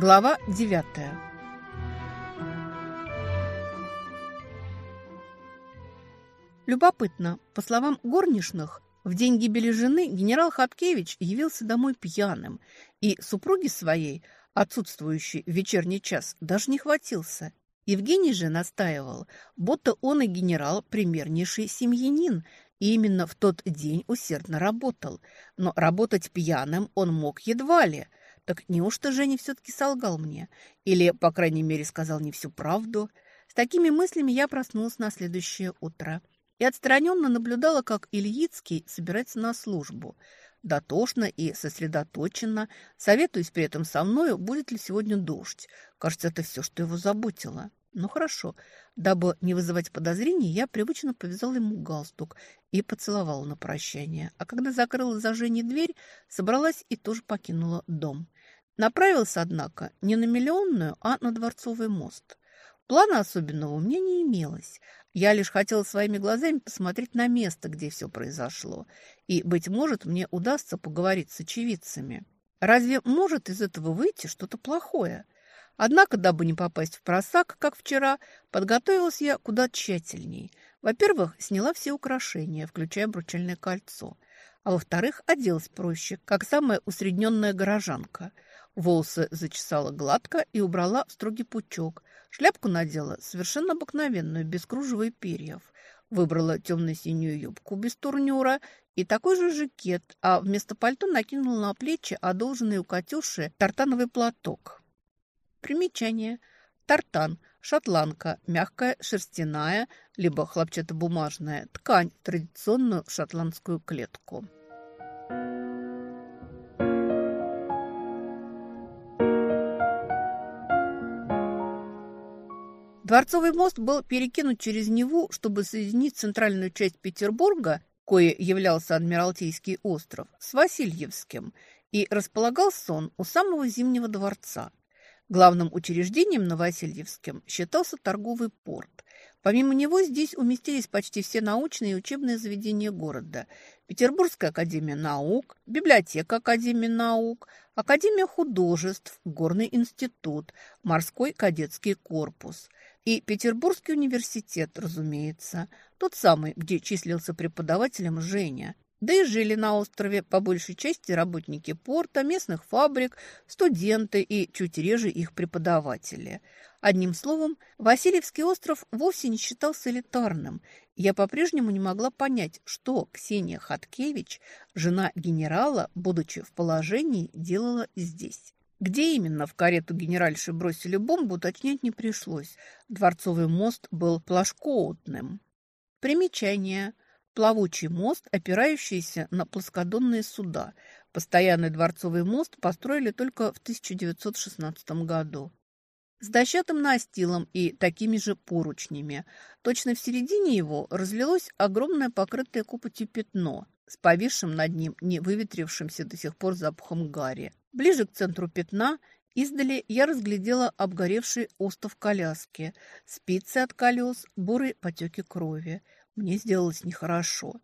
Глава девятая. Любопытно, по словам горничных, в день гибели жены генерал Хаткевич явился домой пьяным и супруги своей, отсутствующей в вечерний час, даже не хватился. Евгений же настаивал, будто он и генерал примернейший семьянин, и именно в тот день усердно работал. Но работать пьяным он мог едва ли. Так неужто Женя все-таки солгал мне? Или, по крайней мере, сказал не всю правду? С такими мыслями я проснулась на следующее утро и отстраненно наблюдала, как Ильицкий собирается на службу. Дотошно и сосредоточенно, советуясь при этом со мною, будет ли сегодня дождь. Кажется, это все, что его заботило. Ну хорошо, дабы не вызывать подозрений, я привычно повязала ему галстук и поцеловала на прощание. А когда закрыла за Женей дверь, собралась и тоже покинула дом. Направилась, однако, не на Миллионную, а на Дворцовый мост. Плана особенного у меня не имелось. Я лишь хотела своими глазами посмотреть на место, где все произошло. И, быть может, мне удастся поговорить с очевидцами. Разве может из этого выйти что-то плохое? Однако, дабы не попасть в просак, как вчера, подготовилась я куда тщательней. Во-первых, сняла все украшения, включая обручальное кольцо. А во-вторых, оделась проще, как самая усредненная горожанка. Волосы зачесала гладко и убрала в строгий пучок. Шляпку надела совершенно обыкновенную, без кружева и перьев. Выбрала темно-синюю юбку без турнюра и такой же жакет, а вместо пальто накинула на плечи одолженный у Катюши тартановый платок. Примечание. Тартан, шотландка, мягкая, шерстяная, либо хлопчатобумажная ткань, традиционную шотландскую клетку. Дворцовый мост был перекинут через Неву, чтобы соединить центральную часть Петербурга, кое являлся Адмиралтейский остров, с Васильевским, и располагался он у самого Зимнего дворца – Главным учреждением на Васильевском считался торговый порт. Помимо него здесь уместились почти все научные и учебные заведения города. Петербургская академия наук, библиотека Академии наук, Академия художеств, Горный институт, морской кадетский корпус и Петербургский университет, разумеется, тот самый, где числился преподавателем Женя, да и жили на острове по большей части работники порта, местных фабрик, студенты и чуть реже их преподаватели. Одним словом, Васильевский остров вовсе не считался элитарным. Я по-прежнему не могла понять, что Ксения Хаткевич, жена генерала, будучи в положении, делала здесь. Где именно в карету генеральши бросили бомбу, уточнять не пришлось. Дворцовый мост был плашкоутным. Примечание – плавучий мост, опирающийся на плоскодонные суда. Постоянный дворцовый мост построили только в 1916 году. С дощатым настилом и такими же поручнями. Точно в середине его разлилось огромное покрытое копотью пятно с повисшим над ним не выветрившимся до сих пор запахом гари. Ближе к центру пятна Издали я разглядела обгоревший остов коляски, спицы от колес, бурые потеки крови. Мне сделалось нехорошо.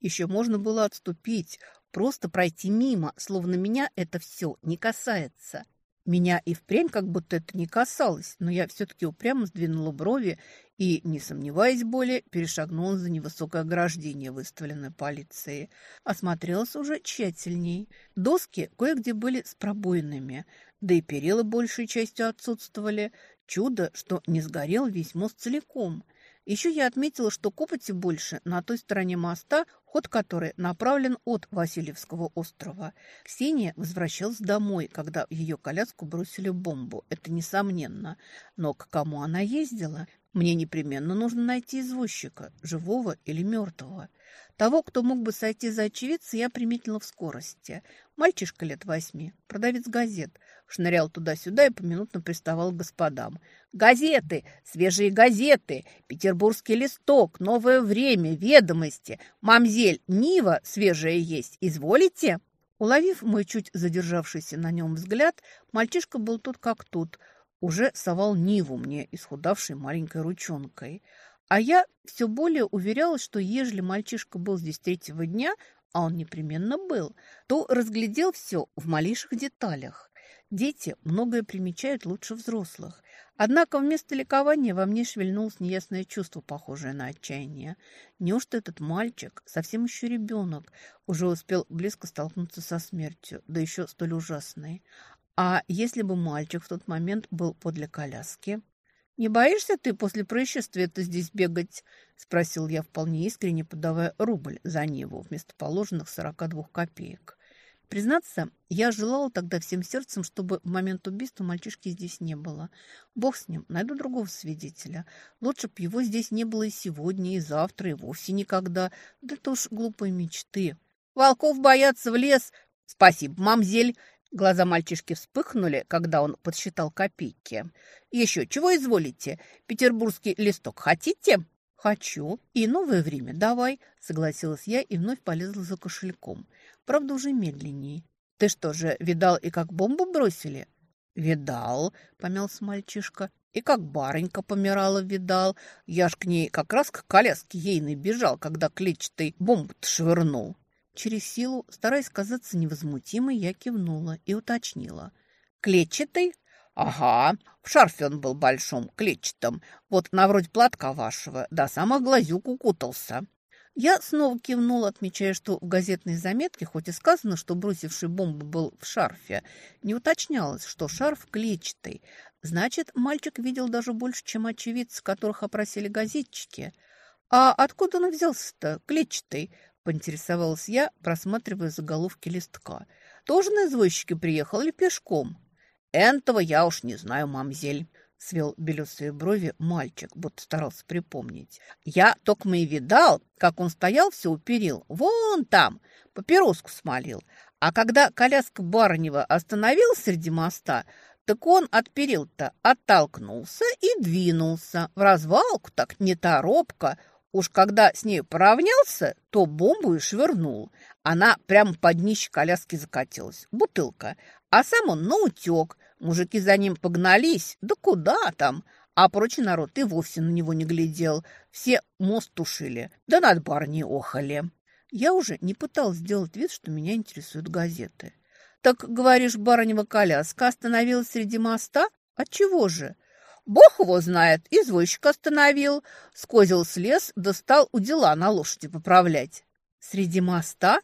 Еще можно было отступить, просто пройти мимо, словно меня это все не касается. Меня и впрямь как будто это не касалось, но я все-таки упрямо сдвинула брови и, не сомневаясь более, перешагнула за невысокое ограждение, выставленное полицией. Осмотрелась уже тщательней. Доски кое-где были с пробоинами, да и перила большей частью отсутствовали. Чудо, что не сгорел весь мост целиком – еще я отметила, что копоти больше на той стороне моста, ход которой направлен от Васильевского острова. Ксения возвращалась домой, когда в ее коляску бросили бомбу. Это несомненно. Но к кому она ездила? Мне непременно нужно найти извозчика, живого или мертвого. Того, кто мог бы сойти за очевидца, я приметила в скорости. Мальчишка лет восьми, продавец газет, шнырял туда-сюда и поминутно приставал к господам. «Газеты! Свежие газеты! Петербургский листок! Новое время! Ведомости! Мамзель, Нива свежая есть! Изволите?» Уловив мой чуть задержавшийся на нем взгляд, мальчишка был тут как тут, уже совал Ниву мне, исхудавшей маленькой ручонкой. А я все более уверялась, что ежели мальчишка был здесь третьего дня, а он непременно был, то разглядел все в малейших деталях. Дети многое примечают лучше взрослых. Однако вместо ликования во мне шевельнулось неясное чувство, похожее на отчаяние. Неужто этот мальчик, совсем еще ребенок, уже успел близко столкнуться со смертью, да еще столь ужасной? А если бы мальчик в тот момент был подле коляски? «Не боишься ты после происшествия-то здесь бегать?» – спросил я вполне искренне, подавая рубль за Неву вместо положенных 42 копеек. Признаться, я желала тогда всем сердцем, чтобы в момент убийства мальчишки здесь не было. Бог с ним, найду другого свидетеля. Лучше б его здесь не было и сегодня, и завтра, и вовсе никогда. Да это уж глупые мечты. Волков боятся в лес. Спасибо, мамзель. Глаза мальчишки вспыхнули, когда он подсчитал копейки. «Еще чего изволите? Петербургский листок хотите?» «Хочу. И новое время давай», — согласилась я и вновь полезла за кошельком. Правда, уже медленнее. «Ты что же, видал и как бомбу бросили?» «Видал», — помялся мальчишка. «И как барынька помирала, видал. Я ж к ней как раз к коляске ейной бежал, когда клетчатый бомбу швырнул». Через силу, стараясь казаться невозмутимой, я кивнула и уточнила. «Клетчатый?» «Ага, в шарфе он был большом, клетчатым, вот на вроде платка вашего, до самых глазюк укутался». Я снова кивнула, отмечая, что в газетной заметке, хоть и сказано, что бросивший бомбу был в шарфе, не уточнялось, что шарф клетчатый. Значит, мальчик видел даже больше, чем очевидцы, которых опросили газетчики. «А откуда он взялся-то, клетчатый?» – поинтересовалась я, просматривая заголовки листка. «Тоже на извозчике приехал или пешком?» «Энтого я уж не знаю, мамзель», — свел белесые брови мальчик, будто старался припомнить. «Я только и видал, как он стоял все уперил, вон там, папироску смолил. А когда коляска Барынева остановилась среди моста, так он от перил-то оттолкнулся и двинулся. В развалку так неторопко. Уж когда с ней поравнялся, то бомбу и швырнул. Она прямо под днище коляски закатилась. Бутылка. А сам он наутек. Мужики за ним погнались, да куда там? А прочий народ и вовсе на него не глядел. Все мост тушили, да над барней охали. Я уже не пыталась сделать вид, что меня интересуют газеты. «Так, говоришь, барынева коляска остановилась среди моста? Отчего же?» «Бог его знает, извозчик остановил, скозил с лес, достал у дела на лошади поправлять». «Среди моста?»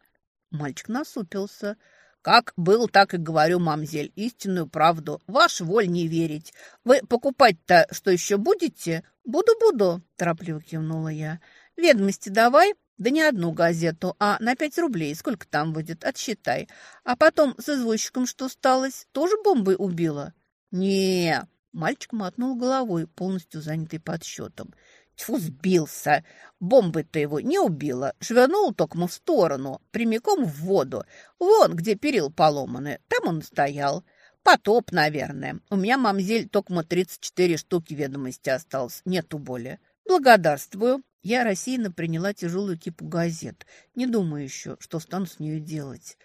Мальчик насупился – как был, так и говорю, мамзель, истинную правду. Ваш воль не верить. Вы покупать-то что еще будете? Буду-буду, торопливо кивнула я. Ведомости давай. Да не одну газету, а на пять рублей. Сколько там будет? Отсчитай. А потом с извозчиком что сталось? Тоже бомбой убила? не Мальчик мотнул головой, полностью занятый подсчетом. Тьфу, сбился. Бомбы-то его не убила. Швырнул токмо в сторону, прямиком в воду. Вон, где перил поломаны, там он стоял. Потоп, наверное. У меня, мамзель, токмо 34 штуки ведомости осталось. Нету боли. Благодарствую. Я рассеянно приняла тяжелую кипу газет. Не думаю еще, что стану с нее делать.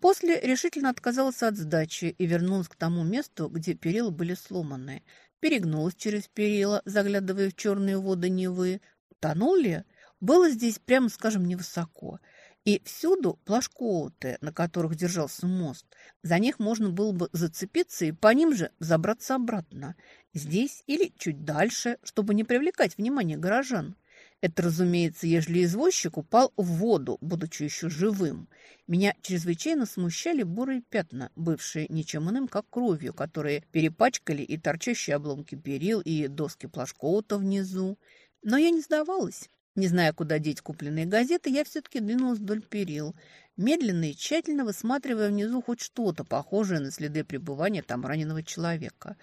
После решительно отказалась от сдачи и вернулась к тому месту, где перила были сломаны перегнулась через перила, заглядывая в черные воды Невы. Тонул ли? Было здесь, прямо скажем, невысоко. И всюду плашкоуты, на которых держался мост. За них можно было бы зацепиться и по ним же забраться обратно. Здесь или чуть дальше, чтобы не привлекать внимание горожан. Это, разумеется, ежели извозчик упал в воду, будучи еще живым. Меня чрезвычайно смущали бурые пятна, бывшие ничем иным, как кровью, которые перепачкали и торчащие обломки перил, и доски плашкоута внизу. Но я не сдавалась. Не зная, куда деть купленные газеты, я все-таки двинулась вдоль перил, медленно и тщательно высматривая внизу хоть что-то похожее на следы пребывания там раненого человека.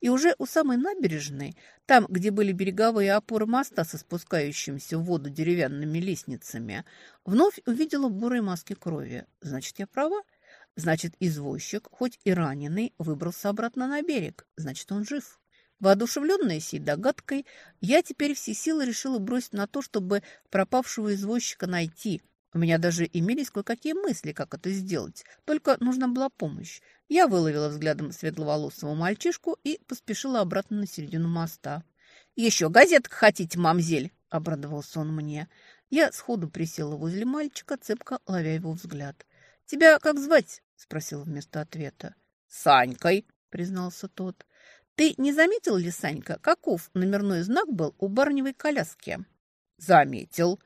И уже у самой набережной, там, где были береговые опоры моста со спускающимися в воду деревянными лестницами, вновь увидела бурые маски крови. Значит, я права? Значит, извозчик, хоть и раненый, выбрался обратно на берег. Значит, он жив. Воодушевленная сей догадкой, я теперь все силы решила бросить на то, чтобы пропавшего извозчика найти. У меня даже имелись кое-какие мысли, как это сделать. Только нужна была помощь. Я выловила взглядом светловолосого мальчишку и поспешила обратно на середину моста. «Еще газеток хотите, мамзель?» – обрадовался он мне. Я сходу присела возле мальчика, цепко ловя его взгляд. «Тебя как звать?» – спросила вместо ответа. Санькой, признался тот. Ты не заметил ли, Санька, каков номерной знак был у барневой коляски? Заметил.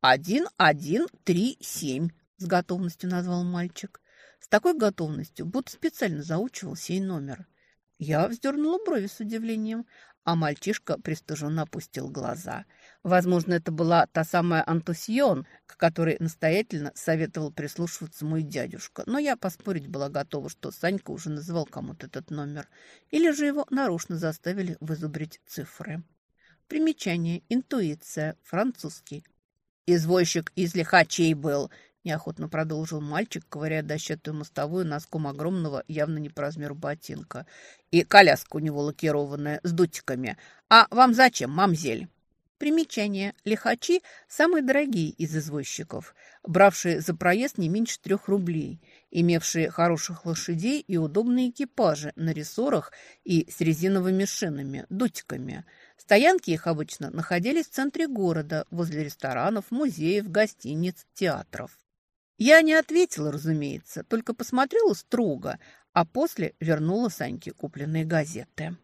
Один, один, три, семь, с готовностью назвал мальчик. С такой готовностью, будто специально заучивал сей номер. Я вздернула брови с удивлением, а мальчишка пристыженно опустил глаза. Возможно, это была та самая Антусьон, к которой настоятельно советовал прислушиваться мой дядюшка. Но я поспорить была готова, что Санька уже называл кому-то этот номер. Или же его нарочно заставили вызубрить цифры. Примечание. Интуиция. Французский. «Извозчик из лихачей был», Неохотно продолжил мальчик, ковыряя дощатую мостовую носком огромного, явно не по размеру ботинка. И коляска у него лакированная, с дутиками. А вам зачем, мамзель? Примечание. Лихачи – самые дорогие из извозчиков, бравшие за проезд не меньше трех рублей, имевшие хороших лошадей и удобные экипажи на рессорах и с резиновыми шинами, дутиками. Стоянки их обычно находились в центре города, возле ресторанов, музеев, гостиниц, театров. Я не ответила, разумеется, только посмотрела строго, а после вернула Саньке купленные газеты.